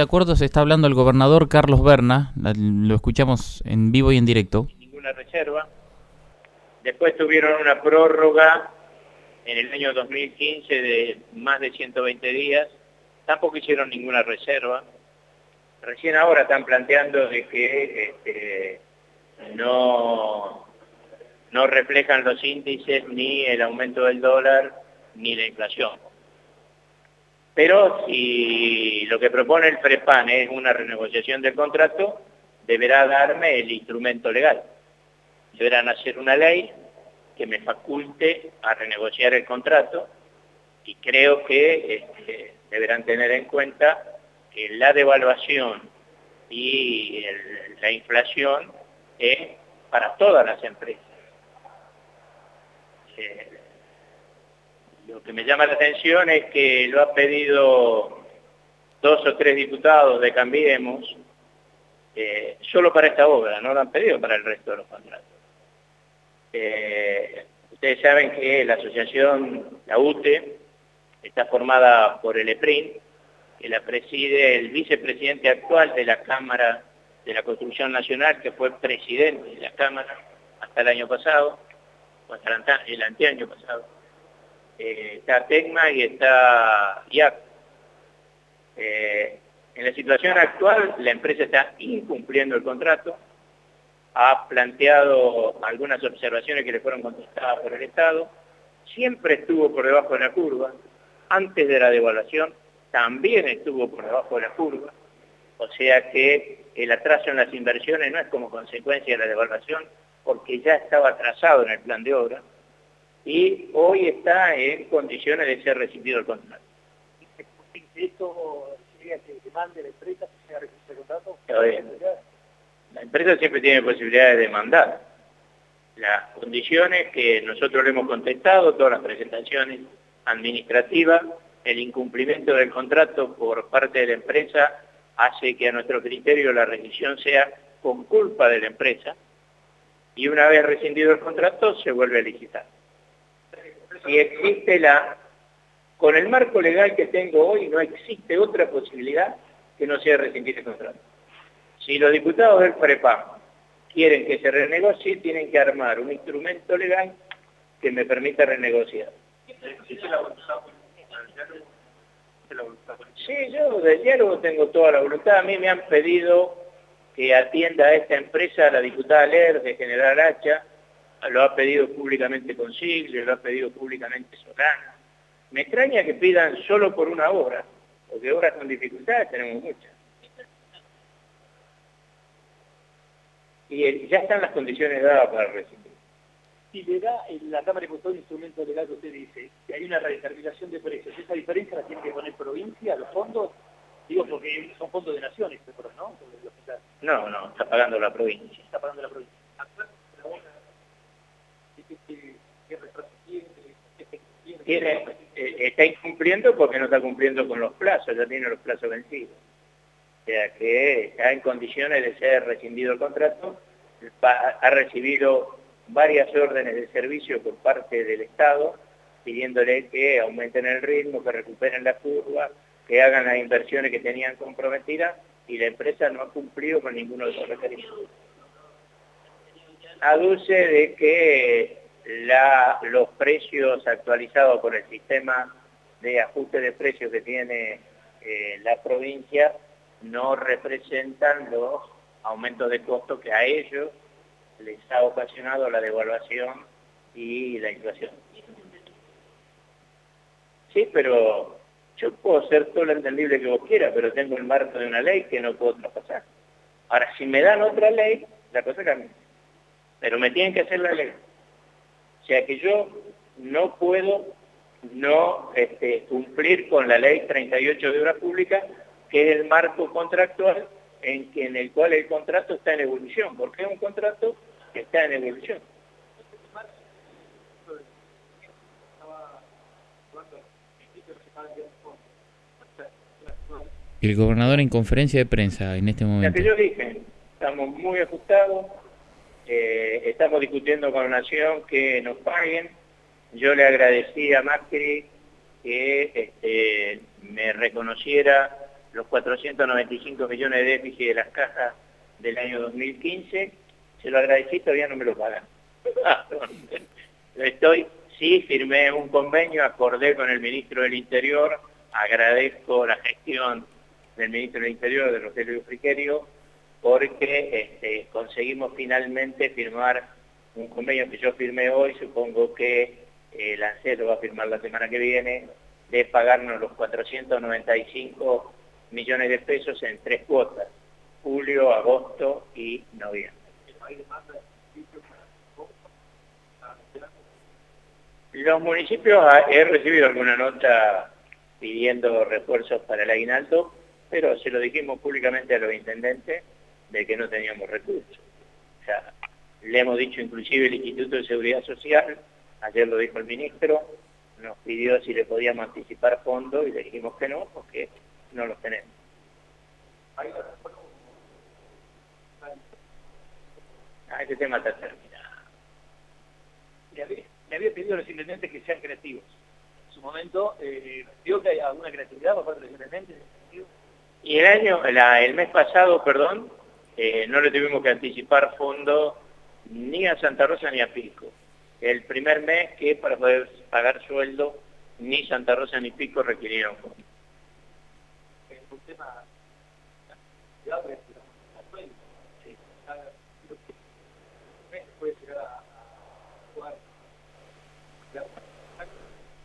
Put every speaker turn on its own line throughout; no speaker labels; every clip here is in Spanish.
De acuerdo se está hablando el gobernador Carlos Berna, lo escuchamos en vivo y en directo.
Ninguna reserva. Después tuvieron una prórroga en el año 2015 de más de 120 días. Tampoco hicieron ninguna reserva. Recién ahora están planteando de que este, no, no reflejan los índices ni el aumento del dólar ni la inflación. Pero si lo que propone el FREPAN es una renegociación del contrato, deberá darme el instrumento legal. Deberán hacer una ley que me faculte a renegociar el contrato y creo que este, deberán tener en cuenta que la devaluación y la inflación es para todas las empresas. Eh, lo que me llama la atención es que lo ha pedido dos o tres diputados de Cambiemos, eh, solo para esta obra, no lo han pedido para el resto de los contratos. Eh, ustedes saben que la asociación, la UTE, está formada por el EPRIN, que la preside el vicepresidente actual de la Cámara de la Construcción Nacional, que fue presidente de la Cámara hasta el año pasado, o hasta el anteaño pasado eh, está Tecma y está IAC. Eh, en la situación actual, la empresa está incumpliendo el contrato, ha planteado algunas observaciones que le fueron contestadas por el Estado, siempre estuvo por debajo de la curva, antes de la devaluación también estuvo por debajo de la curva, o sea que el atraso en las inversiones no es como consecuencia de la devaluación, porque ya estaba atrasado en el plan de obra, y hoy está en condiciones de ser recibido el contrato. ¿Esto sería que demande la empresa que sea el contrato? La empresa siempre tiene posibilidad de demandar. Las condiciones que nosotros le hemos contestado, todas las presentaciones administrativas, el incumplimiento del contrato por parte de la empresa hace que a nuestro criterio la rescisión sea con culpa de la empresa y una vez rescindido el contrato se vuelve a licitar si existe la... Con el marco legal que tengo hoy no existe otra posibilidad que no sea rescindir el contrato. Si los diputados del FREPAM quieren que se renegocie, tienen que armar un instrumento legal que me permita renegociar. Sí, yo del diálogo tengo toda la voluntad. A mí me han pedido que atienda a esta empresa la diputada Ler de General Hacha, lo ha pedido públicamente Consiglio, lo ha pedido públicamente Solana. Me extraña que pidan solo por una obra, porque obras con dificultades tenemos muchas. Y ya están las condiciones dadas para recibir.
Si le da la Cámara de Diputados instrumento legal que usted dice, que hay una redeterminación de precios, ¿esa diferencia la tiene que poner provincia, los fondos? Digo, porque son fondos de naciones, ¿no?
No, no, está pagando la provincia.
Está pagando la provincia.
Eh, está incumpliendo porque no está cumpliendo con los plazos, ya tiene los plazos vencidos. O sea que está en condiciones de ser rescindido el contrato, ha recibido varias órdenes de servicio por parte del Estado, pidiéndole que aumenten el ritmo, que recuperen la curva, que hagan las inversiones que tenían comprometidas, y la empresa no ha cumplido con ninguno de esos requerimientos aduce de que los precios actualizados por el sistema de ajuste de precios que tiene eh, la provincia no representan los aumentos de costo que a ellos les ha ocasionado la devaluación y la inflación. Sí, pero yo puedo ser todo lo entendible que vos quieras, pero tengo el marco de una ley que no puedo traspasar. Ahora, si me dan otra ley, la cosa cambia pero me tienen que hacer la ley. O sea que yo no puedo no este, cumplir con la ley 38 de obras públicas, que es el marco contractual en, que, en el cual el contrato está en evolución, porque es un contrato que está en evolución.
El gobernador en conferencia de prensa en este momento.
Ya que yo dije, estamos muy ajustados, eh, estamos discutiendo con la Nación que nos paguen. Yo le agradecí a Macri que este, me reconociera los 495 millones de déficit de las cajas del año 2015, se lo agradecí, todavía no me lo pagan. Estoy, sí, firmé un convenio, acordé con el ministro del Interior, agradezco la gestión del ministro del Interior, de Rogelio Friquerio, porque este, conseguimos finalmente firmar un convenio que yo firmé hoy, supongo que el eh, lo va a firmar la semana que viene, de pagarnos los 495 millones de pesos en tres cuotas, julio, agosto y noviembre. Los municipios, ah, he recibido alguna nota pidiendo refuerzos para el aguinaldo, pero se lo dijimos públicamente a los intendentes de que no teníamos recursos. O sea, le hemos dicho inclusive el Instituto de Seguridad Social, ayer lo dijo el ministro, nos pidió si le podíamos anticipar fondos y le dijimos que no, porque no los tenemos. Ah, ese tema está terminado.
Le había, pedido a los intendentes que sean creativos. En su momento, eh, ¿vio que hay alguna creatividad por parte de los intendentes?
Y el año, el mes pasado, perdón, eh, no le tuvimos que anticipar fondos ni a Santa Rosa ni a Pico. El primer mes que para poder pagar sueldo ni Santa Rosa ni Pico requirieron fondos.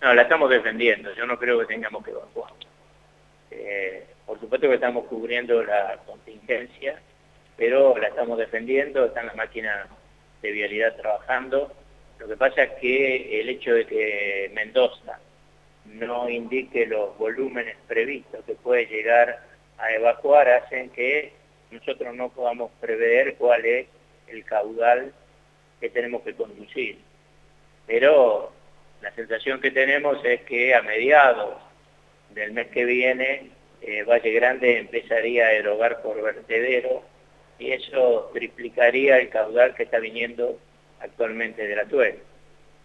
No, la estamos defendiendo, yo no creo que tengamos que evacuar. Eh, por supuesto que estamos cubriendo la contingencia, pero la estamos defendiendo, están las máquinas de vialidad trabajando. Lo que pasa es que el hecho de que Mendoza no indique los volúmenes previstos que puede llegar a evacuar hacen que nosotros no podamos prever cuál es el caudal que tenemos que conducir. Pero la sensación que tenemos es que a mediados del mes que viene eh, Valle Grande empezaría a erogar por vertedero y eso triplicaría el caudal que está viniendo actualmente de la TUEL.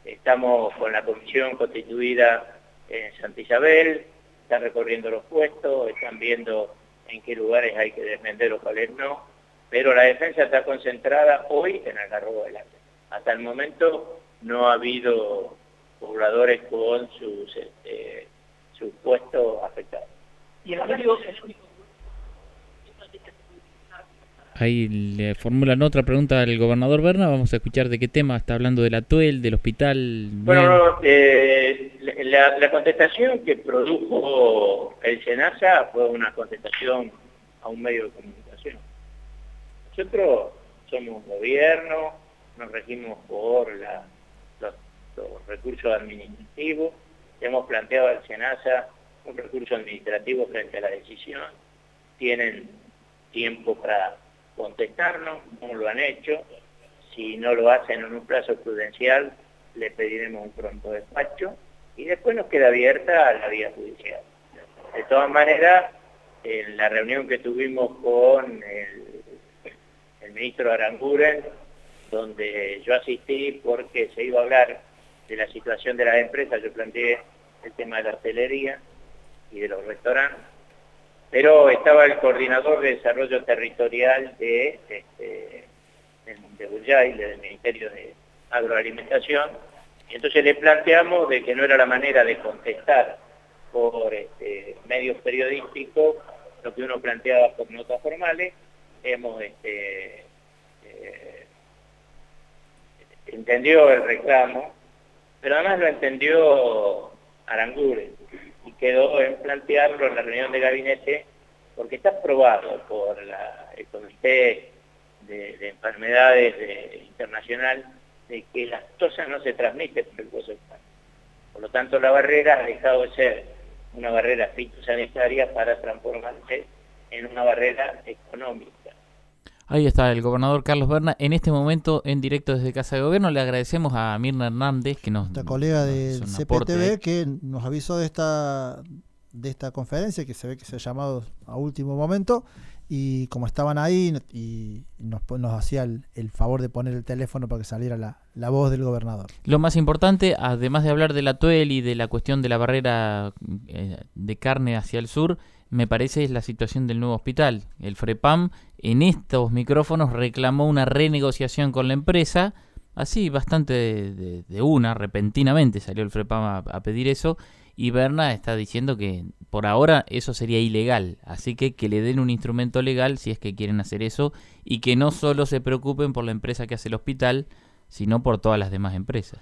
Estamos con la comisión constituida en Santa Isabel, están recorriendo los puestos, están viendo en qué lugares hay que defender o cuáles no, pero la defensa está concentrada hoy en Algarrobo del Hasta el momento no ha habido pobladores con sus, este, puestos afectados.
Ahí le formulan otra pregunta al gobernador Berna. Vamos a escuchar de qué tema está hablando del Atuel, del hospital.
Bueno, eh, la, contestación que produjo el SENASA fue una contestación a un medio de comunicación. Nosotros somos gobierno, nos regimos por los, recursos administrativos, hemos planteado al SENASA un recurso administrativo frente a la decisión, tienen tiempo para contestarnos, no lo han hecho, si no lo hacen en un plazo prudencial, le pediremos un pronto despacho y después nos queda abierta la vía judicial. De todas maneras, en la reunión que tuvimos con el, ministro Aranguren, donde yo asistí porque se iba a hablar de la situación de las empresas, yo planteé el tema de la hostelería y de los restaurantes, pero estaba el coordinador de desarrollo territorial de, este, de del Ministerio de Agroalimentación, y entonces le planteamos de que no era la manera de contestar por este, medios periodísticos lo que uno planteaba por notas formales, hemos este, eh, entendió el reclamo, pero además lo entendió Aranguren quedó en plantearlo en la reunión de gabinete porque está aprobado por el Comité de, Enfermedades Internacional de que las tosas no se transmiten por el hueso Por lo tanto, la barrera ha dejado de ser una barrera fitosanitaria para transformarse en una barrera económica.
Ahí está el gobernador Carlos Berna. En este momento, en directo desde Casa de Gobierno, le agradecemos a Mirna Hernández, que nos.
La colega del CPTV, que nos avisó de esta, de esta conferencia, que se ve que se ha llamado a último momento. Y como estaban ahí, y nos, nos hacía el, favor de poner el teléfono para que saliera la, la, voz del gobernador.
Lo más importante, además de hablar de la TUEL y de la cuestión de la barrera eh, de carne hacia el sur, me parece es la situación del nuevo hospital. El FREPAM en estos micrófonos reclamó una renegociación con la empresa, así bastante de, una, repentinamente salió el FREPAM a, pedir eso, y Berna está diciendo que por ahora eso sería ilegal, así que que le den un instrumento legal si es que quieren hacer eso, y que no solo se preocupen por la empresa que hace el hospital, sino por todas las demás empresas.